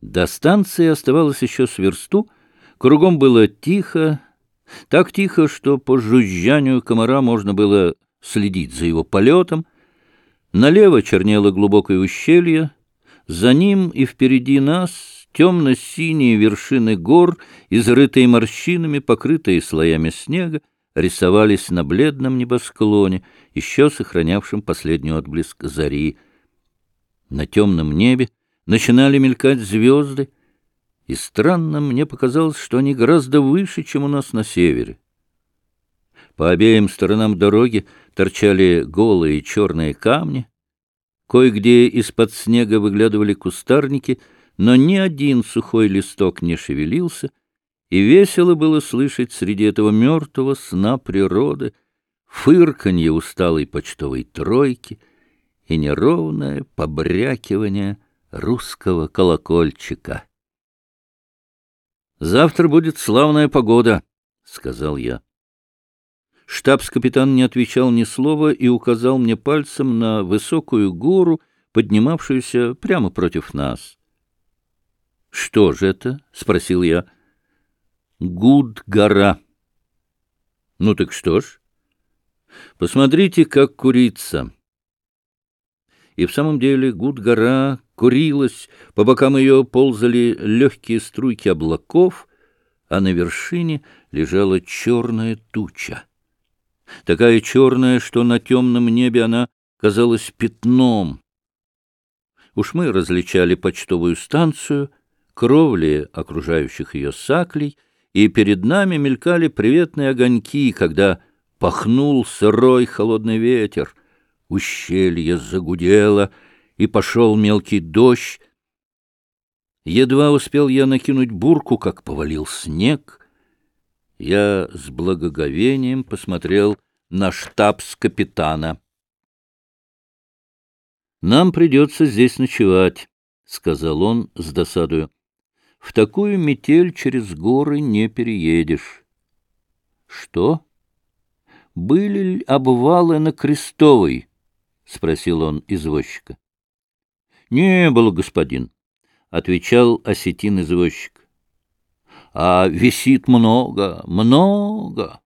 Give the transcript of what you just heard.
До станции оставалось еще с версту, кругом было тихо, так тихо, что по жужжанию комара можно было следить за его полетом. Налево чернело глубокое ущелье, за ним и впереди нас темно-синие вершины гор, изрытые морщинами, покрытые слоями снега, рисовались на бледном небосклоне, еще сохранявшем последний отблеск зари. На темном небе начинали мелькать звезды, и странно мне показалось, что они гораздо выше, чем у нас на севере. По обеим сторонам дороги торчали голые черные камни, кое-где из-под снега выглядывали кустарники, но ни один сухой листок не шевелился, и весело было слышать среди этого мертвого сна природы фырканье усталой почтовой тройки и неровное побрякивание — русского колокольчика. «Завтра будет славная погода», — сказал я. Штабс-капитан не отвечал ни слова и указал мне пальцем на высокую гору, поднимавшуюся прямо против нас. «Что же это?» — спросил я. «Гуд-гора». «Ну так что ж? Посмотрите, как курица». И в самом деле Гуд-гора курилась, по бокам ее ползали легкие струйки облаков, а на вершине лежала черная туча. Такая черная, что на темном небе она казалась пятном. Уж мы различали почтовую станцию, кровли окружающих ее саклей, и перед нами мелькали приветные огоньки, когда пахнул сырой холодный ветер. Ущелье загудело — и пошел мелкий дождь. Едва успел я накинуть бурку, как повалил снег. Я с благоговением посмотрел на штабс-капитана. «Нам придется здесь ночевать», — сказал он с досадою. «В такую метель через горы не переедешь». «Что? Были ли обвалы на Крестовой?» — спросил он извозчика. — Не было, господин, — отвечал осетин-извозчик. — А висит много, много.